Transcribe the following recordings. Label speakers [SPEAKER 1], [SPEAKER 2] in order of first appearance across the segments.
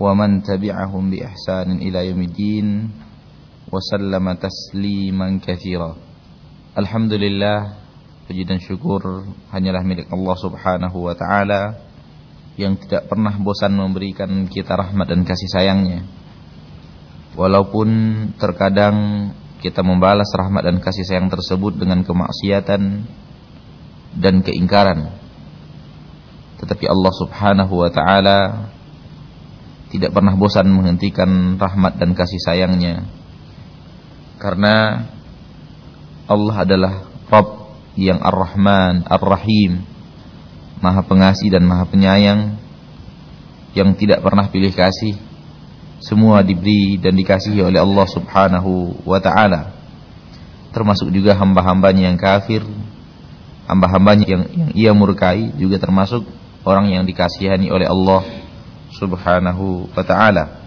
[SPEAKER 1] ومن تبعهم بإحسان إلى يوم الدين وسلم تسليما كثيرا الحمد لله puji dan syukur hanyalah milik Allah Subhanahu wa taala yang tidak pernah bosan memberikan kita rahmat dan kasih sayangnya. Walaupun terkadang kita membalas rahmat dan kasih sayang tersebut dengan kemaksiatan dan keingkaran. Tetapi Allah Subhanahu wa taala tidak pernah bosan menghentikan rahmat dan kasih sayangnya. Karena Allah adalah Rabb yang Ar-Rahman, Ar-Rahim, Maha Pengasih dan Maha Penyayang yang tidak pernah pilih kasih. Semua diberi dan dikasihi oleh Allah Subhanahu wa taala. Termasuk juga hamba-hambanya yang kafir, hamba-hambanya yang, yang ia murkai juga termasuk orang yang dikasihani oleh Allah Subhanahu wa taala.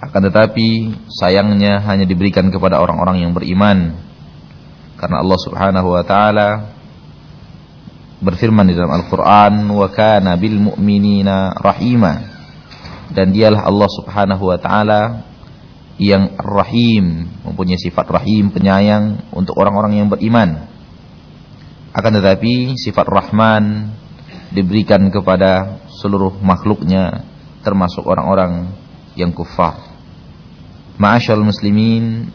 [SPEAKER 1] Akan tetapi sayangnya hanya diberikan kepada orang-orang yang beriman. Karena Allah Subhanahu wa taala berfirman di dalam Al-Qur'an, "Wa kana bil mu'minina rahima." Dan dialah Allah Subhanahu wa taala yang Rahim, mempunyai sifat Rahim, penyayang untuk orang-orang yang beriman. Akan tetapi sifat Rahman diberikan kepada seluruh makhluknya termasuk orang-orang yang kufar. Ma'asyal muslimin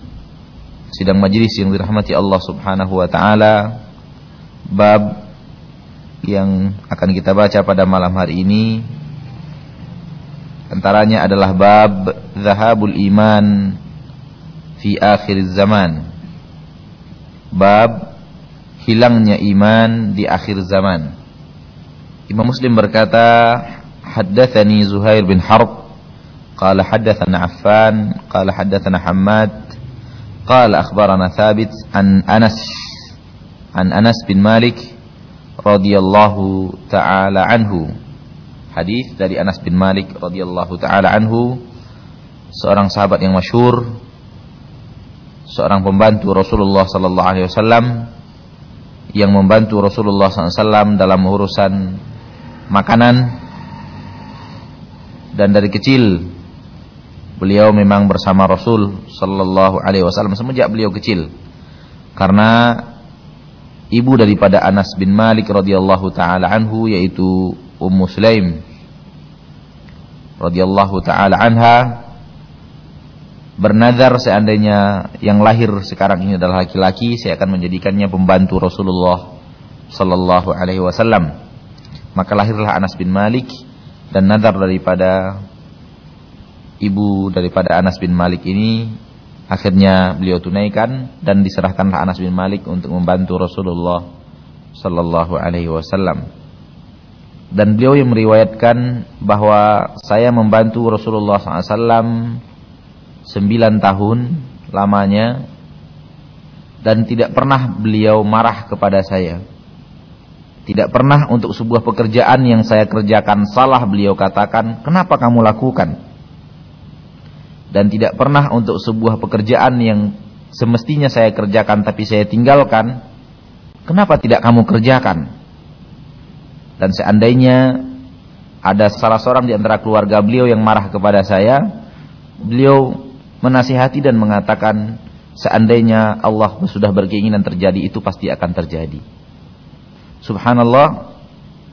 [SPEAKER 1] sidang majlis yang dirahmati Allah Subhanahu wa taala bab yang akan kita baca pada malam hari ini antaranya adalah bab zahabul iman fi akhir zaman bab hilangnya iman di akhir zaman Imam Muslim berkata haddatsani Zuhair bin Harb qala haddatsana Affan qala haddatsana Hammad قال أخبرنا ثابت عن أنس عن أنس بن مالك رضي الله تعالى عنه hadis dari Anas bin Malik radhiyallahu taala anhu seorang sahabat yang masyhur seorang pembantu Rasulullah sallallahu alaihi wasallam yang membantu Rasulullah SAW dalam urusan makanan dan dari kecil beliau memang bersama Rasul sallallahu alaihi wasallam semenjak beliau kecil. Karena ibu daripada Anas bin Malik radhiyallahu taala anhu yaitu Ummu Sulaim radhiyallahu taala anha bernazar seandainya yang lahir sekarang ini adalah laki-laki saya akan menjadikannya pembantu Rasulullah sallallahu alaihi wasallam. Maka lahirlah Anas bin Malik dan nazar daripada ibu daripada Anas bin Malik ini akhirnya beliau tunaikan dan diserahkanlah Anas bin Malik untuk membantu Rasulullah sallallahu alaihi wasallam. Dan beliau yang meriwayatkan bahwa saya membantu Rasulullah SAW sembilan tahun lamanya dan tidak pernah beliau marah kepada saya. Tidak pernah untuk sebuah pekerjaan yang saya kerjakan salah beliau katakan, "Kenapa kamu lakukan?" dan tidak pernah untuk sebuah pekerjaan yang semestinya saya kerjakan tapi saya tinggalkan, kenapa tidak kamu kerjakan? Dan seandainya ada salah seorang di antara keluarga beliau yang marah kepada saya, beliau menasihati dan mengatakan, seandainya Allah sudah berkeinginan terjadi itu pasti akan terjadi. Subhanallah,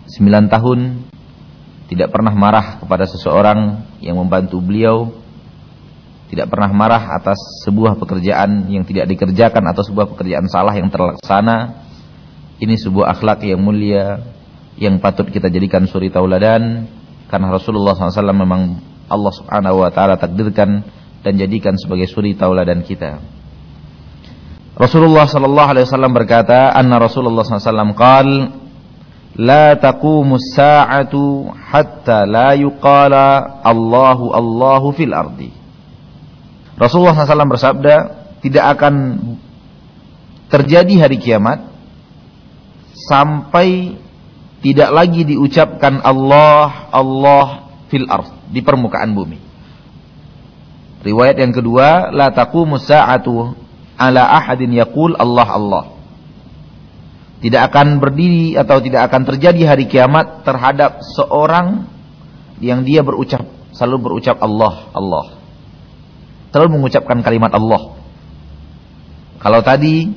[SPEAKER 1] sembilan tahun tidak pernah marah kepada seseorang yang membantu beliau tidak pernah marah atas sebuah pekerjaan yang tidak dikerjakan atau sebuah pekerjaan salah yang terlaksana. Ini sebuah akhlak yang mulia yang patut kita jadikan suri tauladan karena Rasulullah SAW memang Allah Subhanahu wa taala takdirkan dan jadikan sebagai suri tauladan kita. Rasulullah sallallahu alaihi wasallam berkata, "Anna Rasulullah SAW qal la taqumu as-sa'atu hatta la yuqala Allahu Allahu fil ardi." Rasulullah SAW bersabda, tidak akan terjadi hari kiamat sampai tidak lagi diucapkan Allah, Allah fil ard di permukaan bumi. Riwayat yang kedua, la taqumu sa'atu ala ahadin yaqul Allah Allah. Tidak akan berdiri atau tidak akan terjadi hari kiamat terhadap seorang yang dia berucap selalu berucap Allah Allah selalu mengucapkan kalimat Allah. Kalau tadi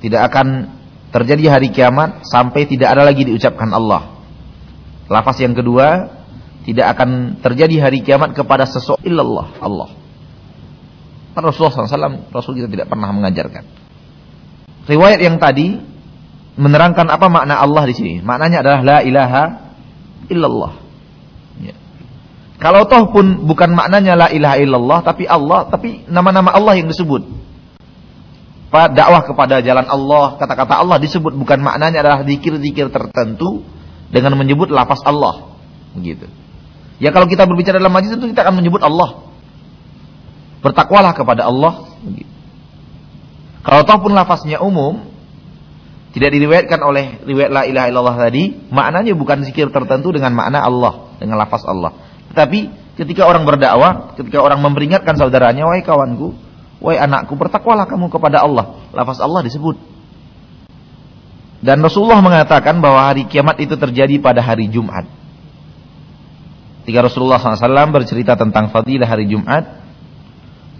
[SPEAKER 1] tidak akan terjadi hari kiamat sampai tidak ada lagi diucapkan Allah. Lafaz yang kedua, tidak akan terjadi hari kiamat kepada seseorang illallah Allah. Rasulullah SAW, Rasul kita tidak pernah mengajarkan. Riwayat yang tadi menerangkan apa makna Allah di sini. Maknanya adalah la ilaha illallah. Kalau toh pun bukan maknanya la ilaha illallah tapi Allah, tapi nama-nama Allah yang disebut. Dakwah kepada jalan Allah, kata-kata Allah disebut bukan maknanya adalah zikir-zikir tertentu dengan menyebut lafaz Allah. Begitu. Ya kalau kita berbicara dalam majlis itu kita akan menyebut Allah. Bertakwalah kepada Allah. Kalau toh pun lafaznya umum, tidak diriwayatkan oleh riwayat la ilaha illallah tadi, maknanya bukan zikir tertentu dengan makna Allah, dengan lafaz Allah. Tetapi ketika orang berdakwah, ketika orang memperingatkan saudaranya, wahai kawanku, wahai anakku, bertakwalah kamu kepada Allah. Lafaz Allah disebut. Dan Rasulullah mengatakan bahwa hari kiamat itu terjadi pada hari Jumat. Ketika Rasulullah SAW bercerita tentang fadilah hari Jumat,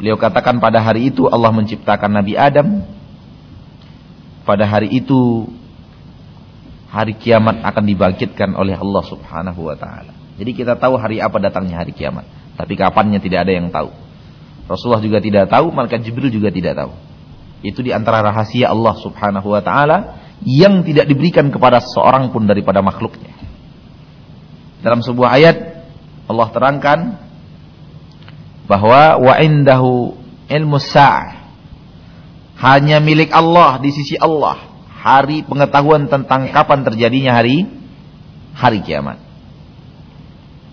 [SPEAKER 1] beliau katakan pada hari itu Allah menciptakan Nabi Adam. Pada hari itu hari kiamat akan dibangkitkan oleh Allah Subhanahu wa taala. Jadi kita tahu hari apa datangnya hari kiamat. Tapi kapannya tidak ada yang tahu. Rasulullah juga tidak tahu, malaikat Jibril juga tidak tahu. Itu di antara rahasia Allah Subhanahu wa taala yang tidak diberikan kepada seorang pun daripada makhluknya. Dalam sebuah ayat Allah terangkan bahwa wa indahu ilmu sa'ah hanya milik Allah di sisi Allah hari pengetahuan tentang kapan terjadinya hari hari kiamat.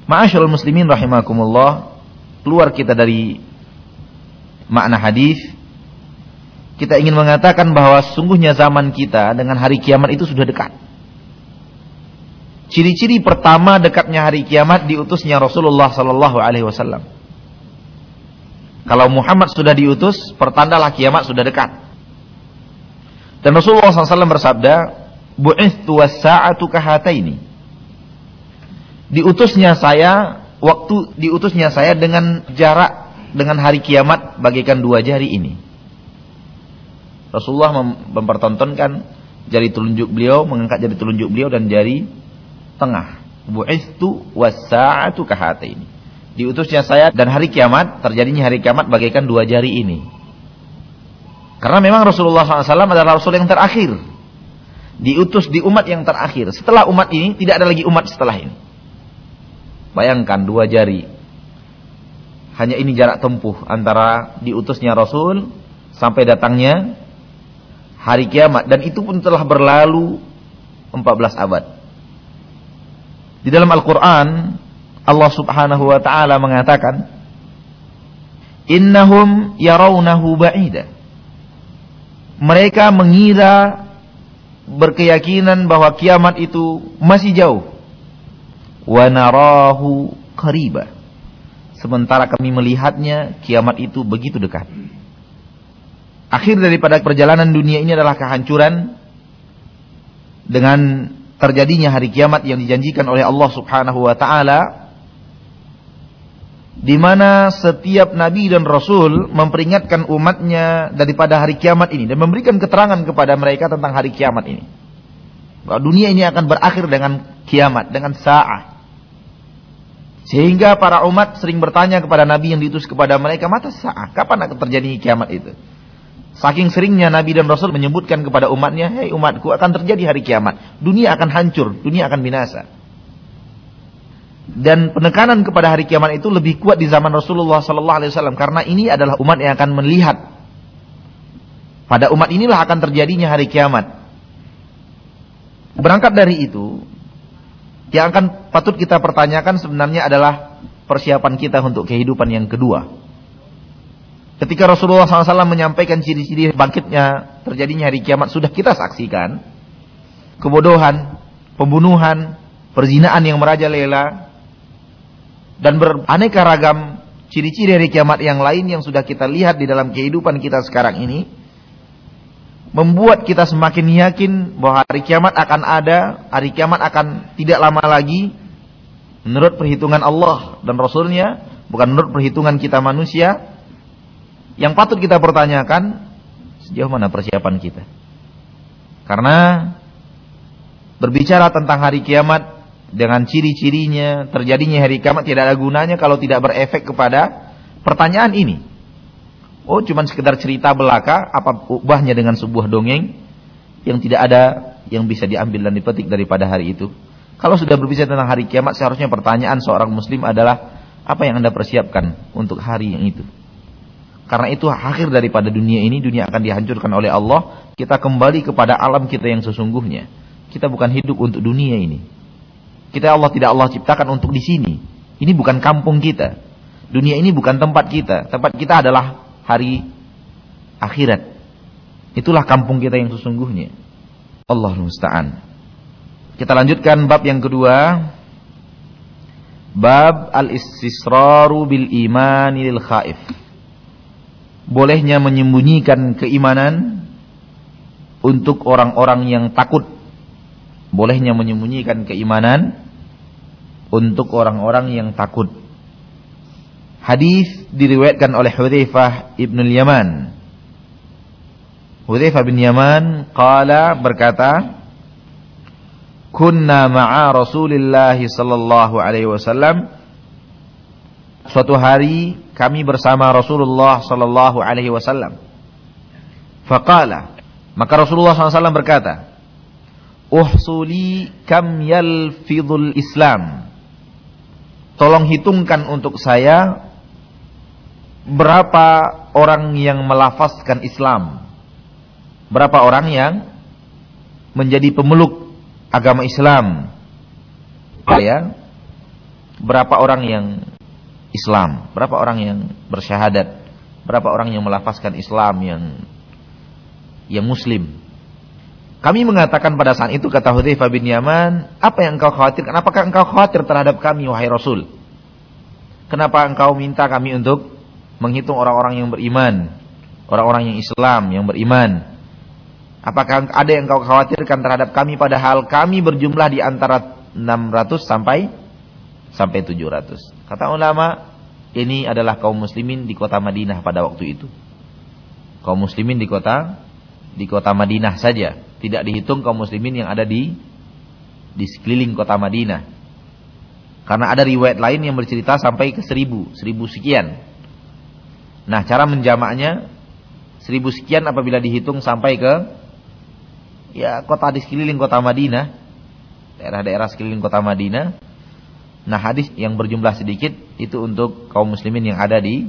[SPEAKER 1] Ma'asyiral muslimin rahimakumullah, keluar kita dari makna hadis, kita ingin mengatakan bahwa sungguhnya zaman kita dengan hari kiamat itu sudah dekat. Ciri-ciri pertama dekatnya hari kiamat diutusnya Rasulullah sallallahu alaihi wasallam. Kalau Muhammad sudah diutus, pertandalah kiamat sudah dekat. Dan Rasulullah SAW bersabda, "Bu'ithtu was-sa'atu kahataini." diutusnya saya waktu diutusnya saya dengan jarak dengan hari kiamat bagaikan dua jari ini. Rasulullah mempertontonkan jari telunjuk beliau, mengangkat jari telunjuk beliau dan jari tengah. Bu'istu wasa'atu ini. Diutusnya saya dan hari kiamat, terjadinya hari kiamat bagaikan dua jari ini. Karena memang Rasulullah SAW adalah Rasul yang terakhir. Diutus di umat yang terakhir. Setelah umat ini, tidak ada lagi umat setelah ini. Bayangkan dua jari. Hanya ini jarak tempuh antara diutusnya Rasul sampai datangnya hari kiamat. Dan itu pun telah berlalu 14 abad. Di dalam Al-Quran, Allah subhanahu wa ta'ala mengatakan, Innahum yarawnahu ba'ida. Mereka mengira berkeyakinan bahwa kiamat itu masih jauh wa narahu qariba. Sementara kami melihatnya kiamat itu begitu dekat. Akhir daripada perjalanan dunia ini adalah kehancuran dengan terjadinya hari kiamat yang dijanjikan oleh Allah Subhanahu wa taala di mana setiap nabi dan rasul memperingatkan umatnya daripada hari kiamat ini dan memberikan keterangan kepada mereka tentang hari kiamat ini. Bahwa dunia ini akan berakhir dengan kiamat, dengan saat. Sehingga para umat sering bertanya kepada Nabi yang diutus kepada mereka, mata saat, kapan akan terjadi kiamat itu? Saking seringnya Nabi dan Rasul menyebutkan kepada umatnya, hei umatku akan terjadi hari kiamat. Dunia akan hancur, dunia akan binasa. Dan penekanan kepada hari kiamat itu lebih kuat di zaman Rasulullah Sallallahu Alaihi Wasallam karena ini adalah umat yang akan melihat. Pada umat inilah akan terjadinya hari kiamat. Berangkat dari itu, yang akan patut kita pertanyakan sebenarnya adalah persiapan kita untuk kehidupan yang kedua. Ketika Rasulullah SAW menyampaikan ciri-ciri bangkitnya terjadinya hari kiamat sudah kita saksikan kebodohan, pembunuhan, perzinaan yang merajalela dan beraneka ragam ciri-ciri hari kiamat yang lain yang sudah kita lihat di dalam kehidupan kita sekarang ini membuat kita semakin yakin bahwa hari kiamat akan ada, hari kiamat akan tidak lama lagi menurut perhitungan Allah dan Rasulnya, bukan menurut perhitungan kita manusia yang patut kita pertanyakan sejauh mana persiapan kita. Karena berbicara tentang hari kiamat dengan ciri-cirinya, terjadinya hari kiamat tidak ada gunanya kalau tidak berefek kepada pertanyaan ini. Oh, cuma sekedar cerita belaka, apa ubahnya dengan sebuah dongeng yang tidak ada yang bisa diambil dan dipetik daripada hari itu. Kalau sudah berbicara tentang hari kiamat, seharusnya pertanyaan seorang muslim adalah apa yang Anda persiapkan untuk hari yang itu? Karena itu akhir daripada dunia ini, dunia akan dihancurkan oleh Allah. Kita kembali kepada alam kita yang sesungguhnya. Kita bukan hidup untuk dunia ini. Kita Allah tidak Allah ciptakan untuk di sini. Ini bukan kampung kita. Dunia ini bukan tempat kita. Tempat kita adalah hari akhirat. Itulah kampung kita yang sesungguhnya. Allah musta'an. Kita lanjutkan bab yang kedua. Bab al-istisraru bil imani lil khaif bolehnya menyembunyikan keimanan untuk orang-orang yang takut. Bolehnya menyembunyikan keimanan untuk orang-orang yang takut. Hadis diriwayatkan oleh Hudzaifah ibn Yaman. Hudzaifah bin Yaman qala berkata, "Kunna ma'a Rasulillah sallallahu alaihi wasallam" Suatu hari kami bersama Rasulullah sallallahu alaihi wasallam. Faqala, maka Rasulullah SAW berkata, "Uhsuli kam yalfidhul Islam." Tolong hitungkan untuk saya berapa orang yang melafazkan Islam. Berapa orang yang menjadi pemeluk agama Islam. Ya. Berapa orang yang Islam? Berapa orang yang bersyahadat? Berapa orang yang melafazkan Islam yang yang muslim? Kami mengatakan pada saat itu kata Hudzaifah bin Yaman, apa yang engkau khawatirkan? Apakah engkau khawatir terhadap kami wahai Rasul? Kenapa engkau minta kami untuk menghitung orang-orang yang beriman, orang-orang yang Islam yang beriman? Apakah ada yang engkau khawatirkan terhadap kami padahal kami berjumlah di antara 600 sampai sampai 700. Kata ulama, ini adalah kaum muslimin di kota Madinah pada waktu itu. Kaum muslimin di kota di kota Madinah saja, tidak dihitung kaum muslimin yang ada di di sekeliling kota Madinah. Karena ada riwayat lain yang bercerita sampai ke seribu, seribu sekian. Nah, cara menjamaknya seribu sekian apabila dihitung sampai ke ya kota di sekeliling kota Madinah, daerah-daerah sekeliling kota Madinah, Nah hadis yang berjumlah sedikit itu untuk kaum muslimin yang ada di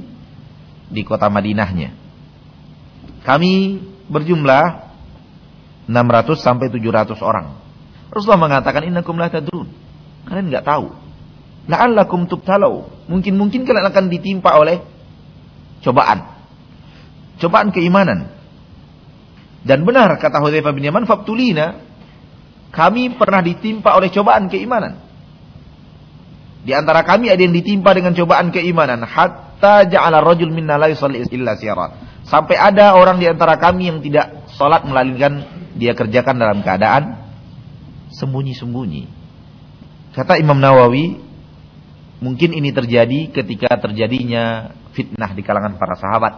[SPEAKER 1] di kota Madinahnya. Kami berjumlah 600 sampai 700 orang. Rasulullah mengatakan innakum la tadrun. Kalian nggak tahu. La'allakum tubtalau. Mungkin-mungkin kalian akan ditimpa oleh cobaan. Cobaan keimanan. Dan benar kata Hudzaifah bin Yaman, "Fabtulina." Kami pernah ditimpa oleh cobaan keimanan. Di antara kami ada yang ditimpa dengan cobaan keimanan hatta ja'ala rajul minna la yusalli illa sirat. Sampai ada orang di antara kami yang tidak salat melainkan dia kerjakan dalam keadaan sembunyi-sembunyi. Kata Imam Nawawi, mungkin ini terjadi ketika terjadinya fitnah di kalangan para sahabat.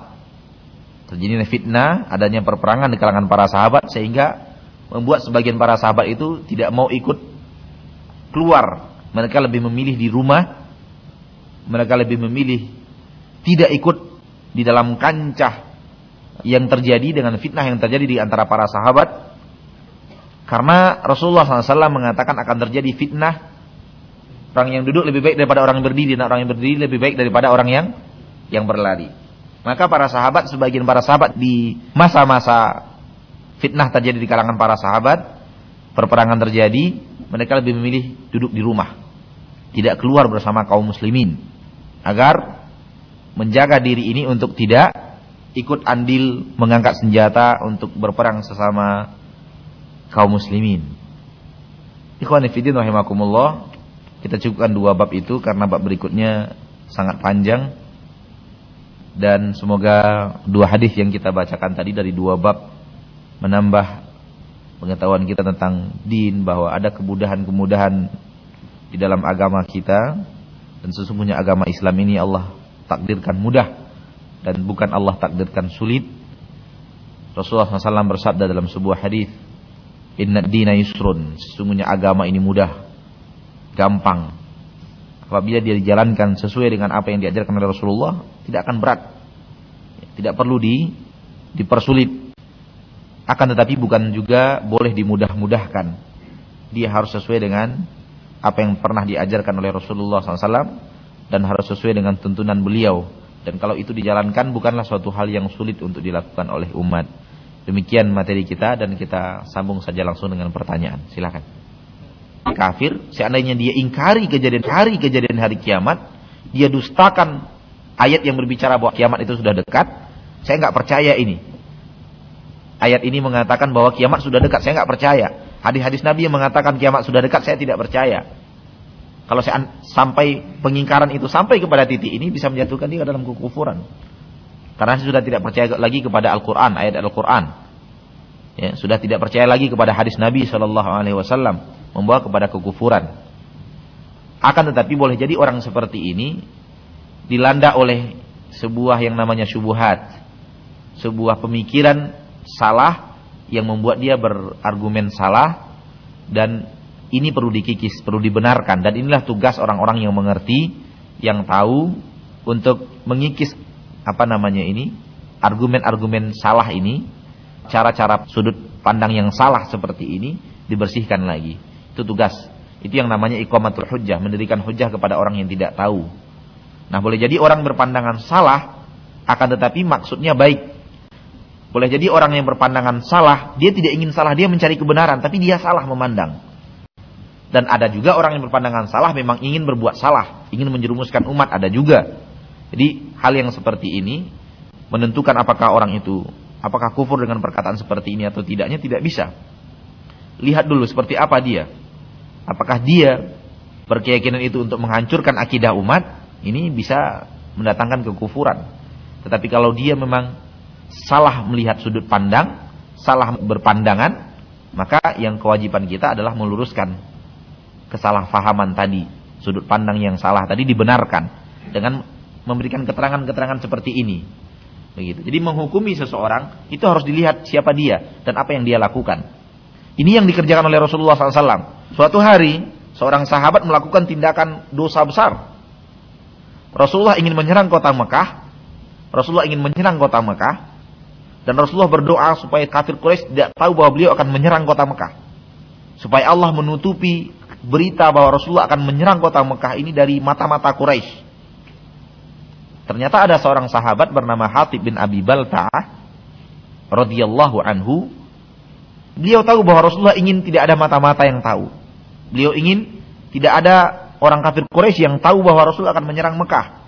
[SPEAKER 1] Terjadinya fitnah, adanya perperangan di kalangan para sahabat sehingga membuat sebagian para sahabat itu tidak mau ikut keluar mereka lebih memilih di rumah. Mereka lebih memilih tidak ikut di dalam kancah yang terjadi dengan fitnah yang terjadi di antara para sahabat. Karena Rasulullah SAW mengatakan akan terjadi fitnah. Orang yang duduk lebih baik daripada orang yang berdiri. Dan orang yang berdiri lebih baik daripada orang yang yang berlari. Maka para sahabat, sebagian para sahabat di masa-masa fitnah terjadi di kalangan para sahabat. Perperangan terjadi mereka lebih memilih duduk di rumah, tidak keluar bersama kaum muslimin, agar menjaga diri ini untuk tidak ikut andil mengangkat senjata untuk berperang sesama kaum muslimin. Ikhwan fillah rahimakumullah, kita cukupkan dua bab itu karena bab berikutnya sangat panjang dan semoga dua hadis yang kita bacakan tadi dari dua bab menambah pengetahuan kita tentang din bahwa ada kemudahan-kemudahan di dalam agama kita dan sesungguhnya agama Islam ini Allah takdirkan mudah dan bukan Allah takdirkan sulit. Rasulullah SAW bersabda dalam sebuah hadis, Inna dina yusrun. Sesungguhnya agama ini mudah, gampang. Apabila dia dijalankan sesuai dengan apa yang diajarkan oleh Rasulullah, tidak akan berat. Tidak perlu di dipersulit. Akan tetapi bukan juga boleh dimudah-mudahkan. Dia harus sesuai dengan apa yang pernah diajarkan oleh Rasulullah SAW dan harus sesuai dengan tuntunan beliau. Dan kalau itu dijalankan bukanlah suatu hal yang sulit untuk dilakukan oleh umat. Demikian materi kita dan kita sambung saja langsung dengan pertanyaan. Silakan. Kafir, seandainya dia ingkari kejadian hari kejadian hari kiamat, dia dustakan ayat yang berbicara bahwa kiamat itu sudah dekat. Saya nggak percaya ini. Ayat ini mengatakan bahwa kiamat sudah dekat. Saya nggak percaya. Hadis-hadis Nabi yang mengatakan kiamat sudah dekat, saya tidak percaya. Kalau saya sampai pengingkaran itu sampai kepada titik ini bisa menjatuhkan dia dalam kekufuran. Karena sudah tidak percaya lagi kepada Al-Quran, ayat Al-Quran. Ya, sudah tidak percaya lagi kepada hadis Nabi Shallallahu Alaihi Wasallam membawa kepada kekufuran. Akan tetapi boleh jadi orang seperti ini dilanda oleh sebuah yang namanya syubuhat, sebuah pemikiran salah yang membuat dia berargumen salah dan ini perlu dikikis, perlu dibenarkan dan inilah tugas orang-orang yang mengerti, yang tahu untuk mengikis apa namanya ini argumen-argumen salah ini, cara-cara sudut pandang yang salah seperti ini dibersihkan lagi. Itu tugas. Itu yang namanya iqamatul hujjah, mendirikan hujjah kepada orang yang tidak tahu. Nah, boleh jadi orang berpandangan salah akan tetapi maksudnya baik. Boleh jadi orang yang berpandangan salah, dia tidak ingin salah, dia mencari kebenaran, tapi dia salah memandang. Dan ada juga orang yang berpandangan salah memang ingin berbuat salah, ingin menjerumuskan umat, ada juga. Jadi hal yang seperti ini menentukan apakah orang itu apakah kufur dengan perkataan seperti ini atau tidaknya tidak bisa. Lihat dulu seperti apa dia. Apakah dia berkeyakinan itu untuk menghancurkan akidah umat, ini bisa mendatangkan kekufuran. Tetapi kalau dia memang salah melihat sudut pandang, salah berpandangan, maka yang kewajiban kita adalah meluruskan kesalahpahaman tadi, sudut pandang yang salah tadi dibenarkan dengan memberikan keterangan-keterangan seperti ini. Begitu. Jadi menghukumi seseorang itu harus dilihat siapa dia dan apa yang dia lakukan. Ini yang dikerjakan oleh Rasulullah SAW. Suatu hari seorang sahabat melakukan tindakan dosa besar. Rasulullah ingin menyerang kota Mekah. Rasulullah ingin menyerang kota Mekah. Dan Rasulullah berdoa supaya kafir Quraisy tidak tahu bahwa beliau akan menyerang kota Mekah. Supaya Allah menutupi berita bahwa Rasulullah akan menyerang kota Mekah ini dari mata-mata Quraisy. Ternyata ada seorang sahabat bernama Hatib bin Abi Balta'ah radhiyallahu anhu. Beliau tahu bahwa Rasulullah ingin tidak ada mata-mata yang tahu. Beliau ingin tidak ada orang kafir Quraisy yang tahu bahwa Rasul akan menyerang Mekah.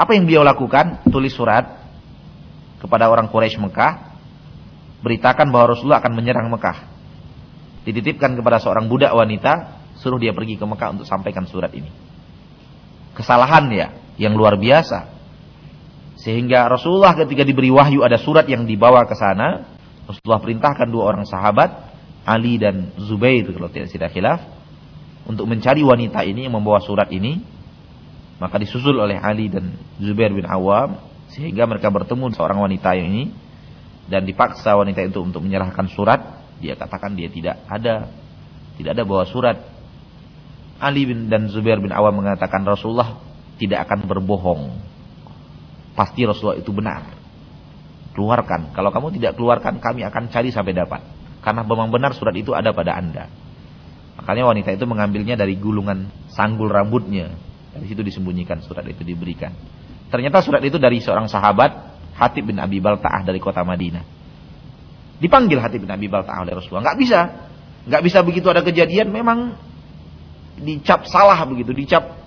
[SPEAKER 1] Apa yang beliau lakukan? Tulis surat kepada orang Quraisy Mekah, beritakan bahwa Rasulullah akan menyerang Mekah. Dititipkan kepada seorang budak wanita, suruh dia pergi ke Mekah untuk sampaikan surat ini. Kesalahan ya, yang luar biasa. Sehingga Rasulullah ketika diberi wahyu ada surat yang dibawa ke sana, Rasulullah perintahkan dua orang sahabat, Ali dan Zubair kalau tidak tidak khilaf, untuk mencari wanita ini yang membawa surat ini. Maka disusul oleh Ali dan Zubair bin Awam sehingga mereka bertemu seorang wanita yang ini dan dipaksa wanita itu untuk menyerahkan surat. Dia katakan dia tidak ada, tidak ada bawa surat. Ali bin dan Zubair bin Awam mengatakan Rasulullah tidak akan berbohong. Pasti Rasulullah itu benar. Keluarkan. Kalau kamu tidak keluarkan, kami akan cari sampai dapat. Karena memang benar surat itu ada pada anda. Makanya wanita itu mengambilnya dari gulungan sanggul rambutnya. Dari situ disembunyikan surat itu diberikan. Ternyata surat itu dari seorang sahabat Hatib bin Abi Balta'ah dari kota Madinah. Dipanggil Hatib bin Abi Balta'ah oleh Rasulullah. Nggak bisa. Nggak bisa begitu ada kejadian memang dicap salah begitu. Dicap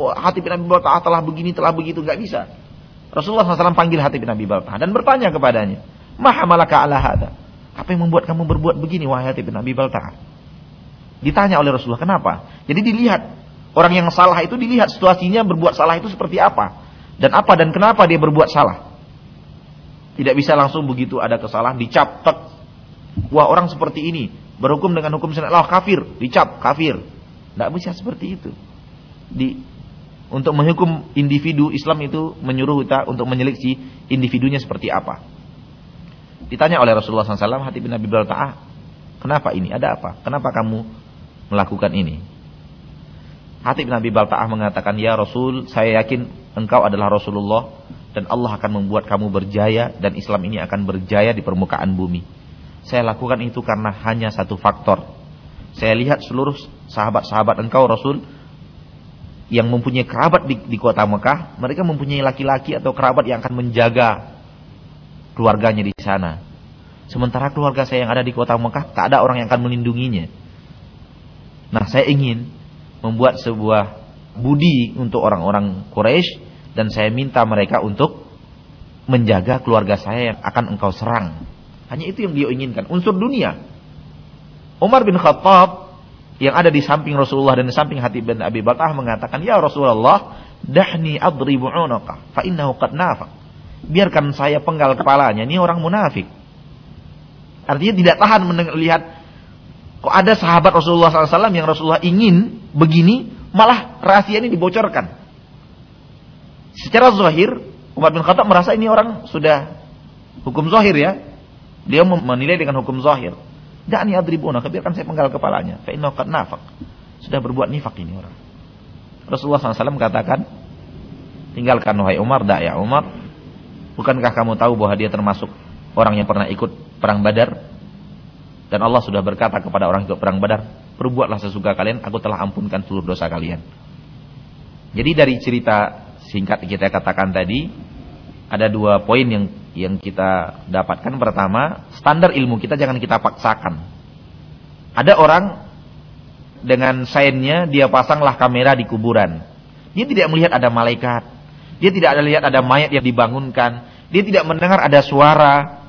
[SPEAKER 1] oh, Hatib bin Abi Balta'ah telah begini, telah begitu. Nggak bisa. Rasulullah SAW panggil hati bin Abi Baltah dan bertanya kepadanya, Maha malaka ala hada. Apa yang membuat kamu berbuat begini wahai hati bin Abi Baltah? Ditanya oleh Rasulullah, kenapa? Jadi dilihat, orang yang salah itu dilihat situasinya berbuat salah itu seperti apa. Dan apa dan kenapa dia berbuat salah. Tidak bisa langsung begitu ada kesalahan, dicap, tek. Wah orang seperti ini, berhukum dengan hukum sunnah kafir, dicap, kafir. Tidak bisa seperti itu. Di untuk menghukum individu Islam itu menyuruh kita untuk menyeleksi individunya seperti apa. Ditanya oleh Rasulullah SAW, hati bin Abi Balta'ah, kenapa ini? Ada apa? Kenapa kamu melakukan ini? Hati bin Abi Balta'ah mengatakan, Ya Rasul, saya yakin engkau adalah Rasulullah dan Allah akan membuat kamu berjaya dan Islam ini akan berjaya di permukaan bumi. Saya lakukan itu karena hanya satu faktor. Saya lihat seluruh sahabat-sahabat engkau Rasul yang mempunyai kerabat di, di kota Mekah, mereka mempunyai laki-laki atau kerabat yang akan menjaga keluarganya di sana. Sementara keluarga saya yang ada di kota Mekah, tak ada orang yang akan melindunginya. Nah, saya ingin membuat sebuah budi untuk orang-orang Quraisy dan saya minta mereka untuk menjaga keluarga saya yang akan engkau serang. Hanya itu yang dia inginkan, unsur dunia. Umar bin Khattab yang ada di samping Rasulullah dan di samping hati bin Abi Bakar mengatakan, "Ya Rasulullah, dahni adribu 'unaka fa innahu qad nafaq." Biarkan saya penggal kepalanya, ini orang munafik. Artinya tidak tahan melihat kok ada sahabat Rasulullah SAW yang Rasulullah ingin begini, malah rahasia ini dibocorkan. Secara zahir, Umar bin Khattab merasa ini orang sudah hukum zahir ya. Dia menilai dengan hukum zahir. Da'ni adribuna, biarkan saya penggal kepalanya. Fa innahu qad nafaq. Sudah berbuat nifak ini orang. Rasulullah SAW katakan, tinggalkan wahai Umar, dak ya Umar. Bukankah kamu tahu bahwa dia termasuk orang yang pernah ikut perang Badar? Dan Allah sudah berkata kepada orang ikut perang Badar, perbuatlah sesuka kalian, aku telah ampunkan seluruh dosa kalian. Jadi dari cerita singkat kita katakan tadi, ada dua poin yang yang kita dapatkan pertama, standar ilmu kita jangan kita paksakan. Ada orang dengan sainnya dia pasanglah kamera di kuburan. Dia tidak melihat ada malaikat. Dia tidak ada lihat ada mayat yang dibangunkan. Dia tidak mendengar ada suara.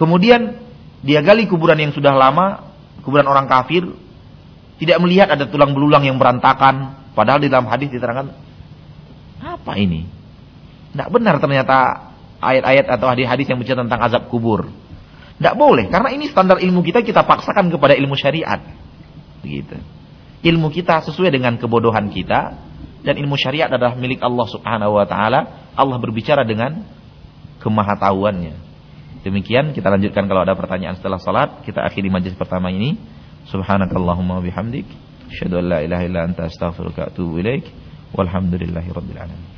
[SPEAKER 1] Kemudian dia gali kuburan yang sudah lama, kuburan orang kafir, tidak melihat ada tulang belulang yang berantakan, padahal di dalam hadis diterangkan apa ini? Tidak benar ternyata ayat-ayat atau hadis-hadis yang bicara tentang azab kubur. Tidak boleh, karena ini standar ilmu kita kita paksakan kepada ilmu syariat. Begitu. Ilmu kita sesuai dengan kebodohan kita dan ilmu syariat adalah milik Allah Subhanahu wa taala. Allah berbicara dengan kemahatauannya. Demikian kita lanjutkan kalau ada pertanyaan setelah salat, kita akhiri majlis pertama ini. Subhanakallahumma bihamdik, asyhadu an la ilaha illa anta astaghfiruka wa atubu ilaik. Walhamdulillahirabbil alamin.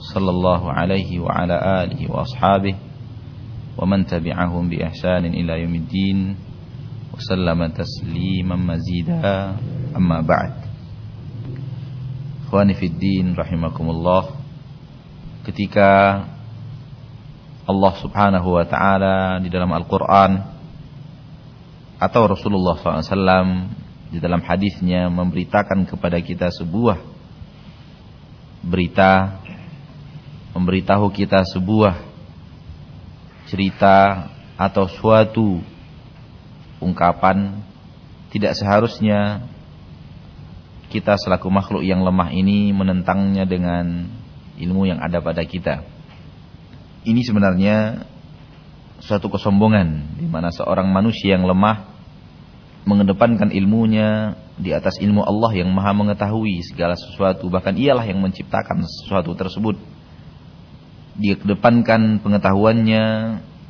[SPEAKER 2] صلى الله عليه وعلى آله وأصحابه ومن تبعهم بإحسان إلى يوم الدين وسلم تسليما مزيدا أما بعد Ikhwani fi din rahimakumullah Ketika Allah subhanahu wa ta'ala di dalam Al-Quran Atau Rasulullah SAW di dalam hadisnya memberitakan kepada kita sebuah berita memberitahu kita sebuah cerita atau suatu ungkapan tidak seharusnya kita selaku makhluk yang lemah ini menentangnya dengan ilmu yang ada pada kita. Ini sebenarnya suatu kesombongan di mana seorang manusia yang lemah mengedepankan ilmunya di atas ilmu Allah yang Maha mengetahui segala sesuatu bahkan ialah yang menciptakan sesuatu tersebut dia kedepankan pengetahuannya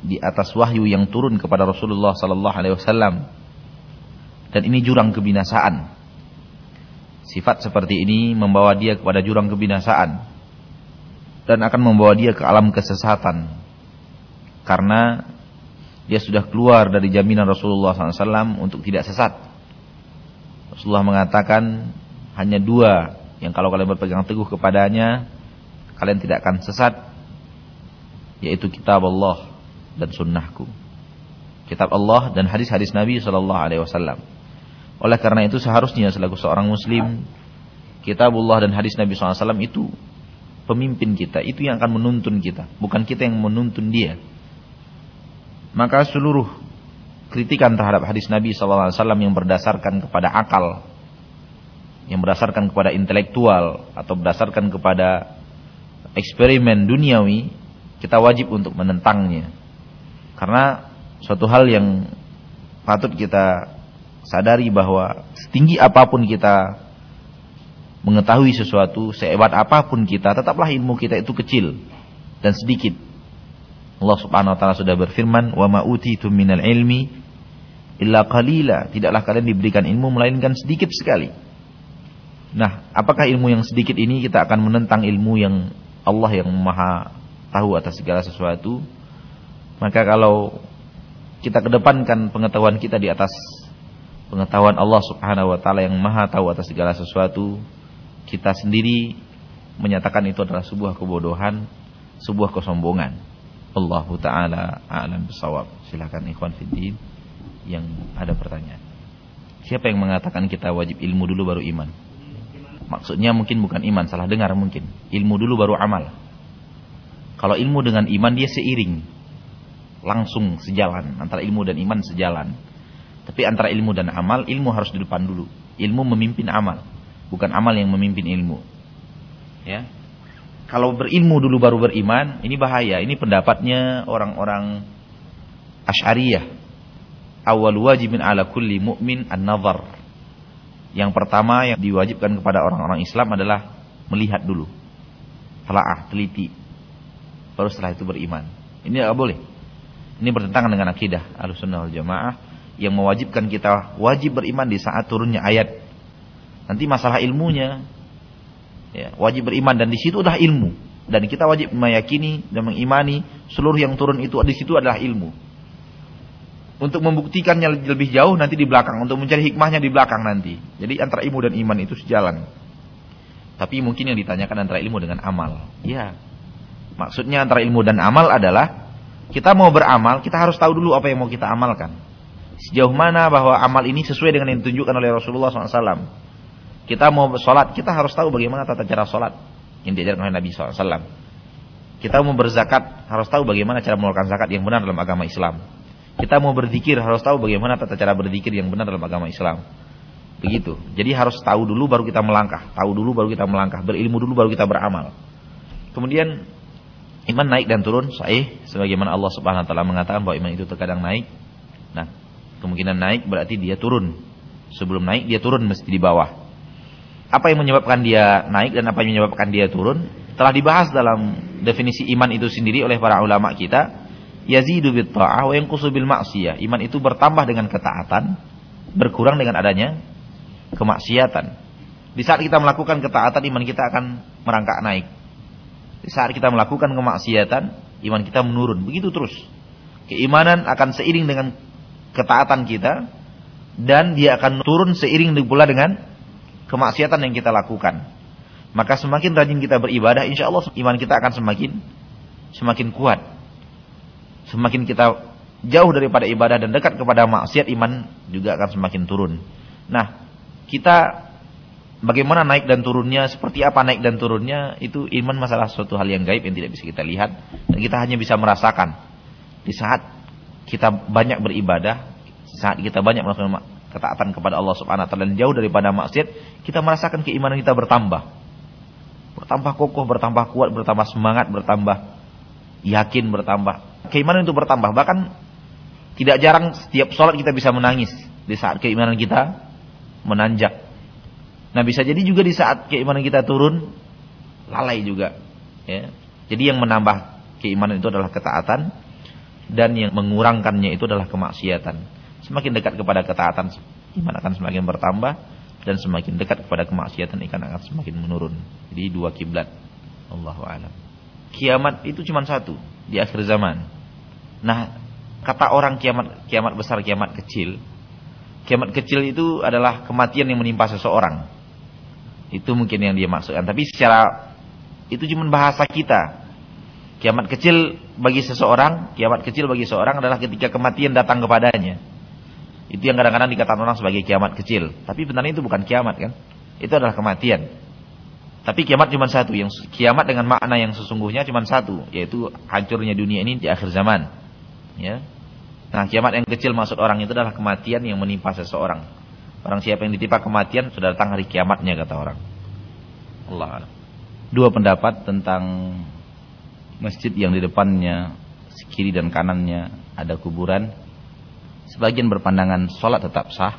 [SPEAKER 2] di atas wahyu yang turun kepada Rasulullah sallallahu alaihi wasallam. Dan ini jurang kebinasaan. Sifat seperti ini membawa dia kepada jurang kebinasaan.
[SPEAKER 1] dan akan membawa dia ke alam kesesatan karena dia sudah keluar dari jaminan Rasulullah SAW untuk tidak sesat. Rasulullah mengatakan hanya dua yang kalau kalian berpegang teguh kepadanya kalian tidak akan sesat yaitu kitab Allah dan sunnahku. Kitab Allah dan hadis-hadis Nabi Shallallahu Alaihi Wasallam. Oleh karena itu seharusnya selaku seorang Muslim kitabullah dan hadis Nabi SAW itu pemimpin kita, itu yang akan menuntun kita, bukan kita yang menuntun dia. Maka seluruh kritikan terhadap hadis Nabi SAW yang berdasarkan kepada akal, yang berdasarkan kepada intelektual atau berdasarkan kepada eksperimen duniawi, kita wajib untuk menentangnya. Karena suatu hal yang patut kita sadari bahwa setinggi apa pun kita mengetahui sesuatu, sehebat apa pun kita, tetaplah ilmu kita itu kecil dan sedikit. Allah Subhanahu wa taala sudah berfirman, "Wa ma minal ilmi illa qalila." Tidaklah kalian diberikan ilmu melainkan sedikit sekali. Nah, apakah ilmu yang sedikit ini kita akan menentang ilmu yang Allah yang Maha tahu atas segala sesuatu? Maka kalau kita kedepankan pengetahuan kita di atas pengetahuan Allah Subhanahu wa taala yang Maha tahu atas segala sesuatu, kita sendiri menyatakan itu adalah sebuah kebodohan, sebuah kesombongan. Allah taala a'lam bisawab. Silakan ikhwan fiddin yang ada pertanyaan. Siapa yang mengatakan kita wajib ilmu dulu baru iman? Maksudnya mungkin bukan iman, salah dengar mungkin. Ilmu dulu baru amal. Kalau ilmu dengan iman dia seiring. Langsung sejalan. Antara ilmu dan iman sejalan. Tapi antara ilmu dan amal, ilmu harus di depan dulu. Ilmu memimpin amal bukan amal yang memimpin ilmu. Ya. Kalau berilmu dulu baru beriman, ini bahaya. Ini pendapatnya orang-orang Asy'ariyah. Awal wajibin ala kulli mu'min an-nazar. Yang pertama yang diwajibkan kepada orang-orang Islam adalah melihat dulu. Telaah, teliti. Baru setelah itu beriman. Ini tidak boleh. Ini bertentangan dengan akidah Ahlussunnah wal Jamaah yang mewajibkan kita wajib beriman di saat turunnya ayat Nanti masalah ilmunya ya, wajib beriman dan di situ adalah ilmu dan kita wajib meyakini dan mengimani seluruh yang turun itu di situ adalah ilmu. Untuk membuktikannya lebih jauh nanti di belakang, untuk mencari hikmahnya di belakang nanti. Jadi antara ilmu dan iman itu sejalan. Tapi mungkin yang ditanyakan antara ilmu dengan amal. Ya. Maksudnya antara ilmu dan amal adalah kita mau beramal, kita harus tahu dulu apa yang mau kita amalkan. Sejauh mana bahwa amal ini sesuai dengan yang ditunjukkan oleh Rasulullah SAW. Kita mau sholat, kita harus tahu bagaimana tata cara sholat yang diajarkan oleh Nabi SAW. Kita mau berzakat, harus tahu bagaimana cara mengeluarkan zakat yang benar dalam agama Islam. Kita mau berzikir, harus tahu bagaimana tata cara berzikir yang benar dalam agama Islam. Begitu. Jadi harus tahu dulu baru kita melangkah, tahu dulu baru kita melangkah, berilmu dulu baru kita beramal. Kemudian iman naik dan turun sahih. Sebagaimana Allah Subhanahu wa taala mengatakan bahwa iman itu terkadang naik. Nah, kemungkinan naik berarti dia turun. Sebelum naik dia turun mesti di bawah. Apa yang menyebabkan dia naik dan apa yang menyebabkan dia turun? Telah dibahas dalam definisi iman itu sendiri oleh para ulama kita. Yazidu bit ta'ah wa yanqusu bil ma'siyah. Iman itu bertambah dengan ketaatan berkurang dengan adanya kemaksiatan. Di saat kita melakukan ketaatan iman kita akan merangkak naik saat kita melakukan kemaksiatan iman kita menurun begitu terus keimanan akan seiring dengan ketaatan kita dan dia akan turun seiring pula dengan kemaksiatan yang kita lakukan. Maka semakin rajin kita beribadah, insya Allah iman kita akan semakin semakin kuat. Semakin kita jauh daripada ibadah dan dekat kepada maksiat, iman juga akan semakin turun. Nah, kita bagaimana naik dan turunnya, seperti apa naik dan turunnya, itu iman masalah suatu hal yang gaib yang tidak bisa kita lihat dan kita hanya bisa merasakan. Di saat kita banyak beribadah, saat kita banyak melakukan ketaatan kepada Allah Subhanahu wa taala dan jauh daripada maksiat, kita merasakan keimanan kita bertambah. Bertambah kokoh, bertambah kuat, bertambah semangat, bertambah yakin, bertambah. Keimanan itu bertambah. Bahkan tidak jarang setiap sholat kita bisa menangis di saat keimanan kita menanjak. Nah bisa jadi juga di saat keimanan kita turun lalai juga. Ya. Jadi yang menambah keimanan itu adalah ketaatan dan yang mengurangkannya itu adalah kemaksiatan. Semakin dekat kepada ketaatan, iman akan semakin bertambah dan semakin dekat kepada kemaksiatan ikan akan semakin menurun. Jadi dua kiblat. Allahu a'lam. kiamat itu cuma satu di akhir zaman. Nah, kata orang kiamat kiamat besar, kiamat kecil. Kiamat kecil itu adalah kematian yang menimpa seseorang. Itu mungkin yang dia maksudkan. Tapi secara itu cuma bahasa kita. Kiamat kecil bagi seseorang, kiamat kecil bagi seseorang adalah ketika kematian datang kepadanya. Itu yang kadang-kadang dikatakan orang sebagai kiamat kecil. Tapi benarnya itu bukan kiamat kan? Itu adalah kematian. Tapi kiamat cuma satu, yang kiamat dengan makna yang sesungguhnya cuma satu, yaitu hancurnya dunia ini di akhir zaman. Ya. Nah, kiamat yang kecil maksud orang itu adalah kematian yang menimpa seseorang. Orang siapa yang ditimpa kematian sudah datang hari kiamatnya kata orang. Allah. Dua pendapat tentang masjid yang di depannya kiri dan kanannya ada kuburan. Sebagian berpandangan sholat tetap sah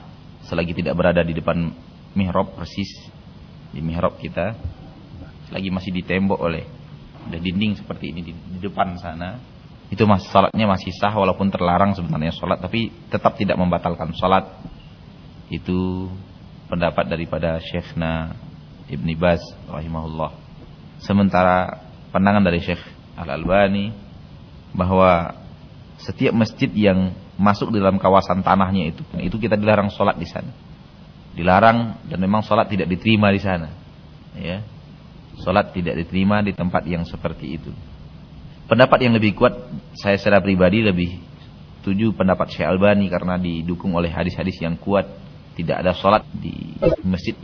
[SPEAKER 1] selagi tidak berada di depan mihrab persis di mihrab kita lagi masih ditembok oleh ada dinding seperti ini di, di depan sana itu mas salatnya masih sah walaupun terlarang sebenarnya salat tapi tetap tidak membatalkan salat itu pendapat daripada Syekhna Ibni Baz rahimahullah sementara pandangan dari Syekh Al-Albani bahwa setiap masjid yang masuk dalam kawasan tanahnya itu itu kita dilarang salat di sana dilarang dan memang salat tidak diterima di sana ya Sholat tidak diterima di tempat yang seperti itu. Pendapat yang lebih kuat, saya secara pribadi lebih setuju pendapat Syekh Albani karena didukung oleh hadis-hadis yang kuat. Tidak ada sholat di masjid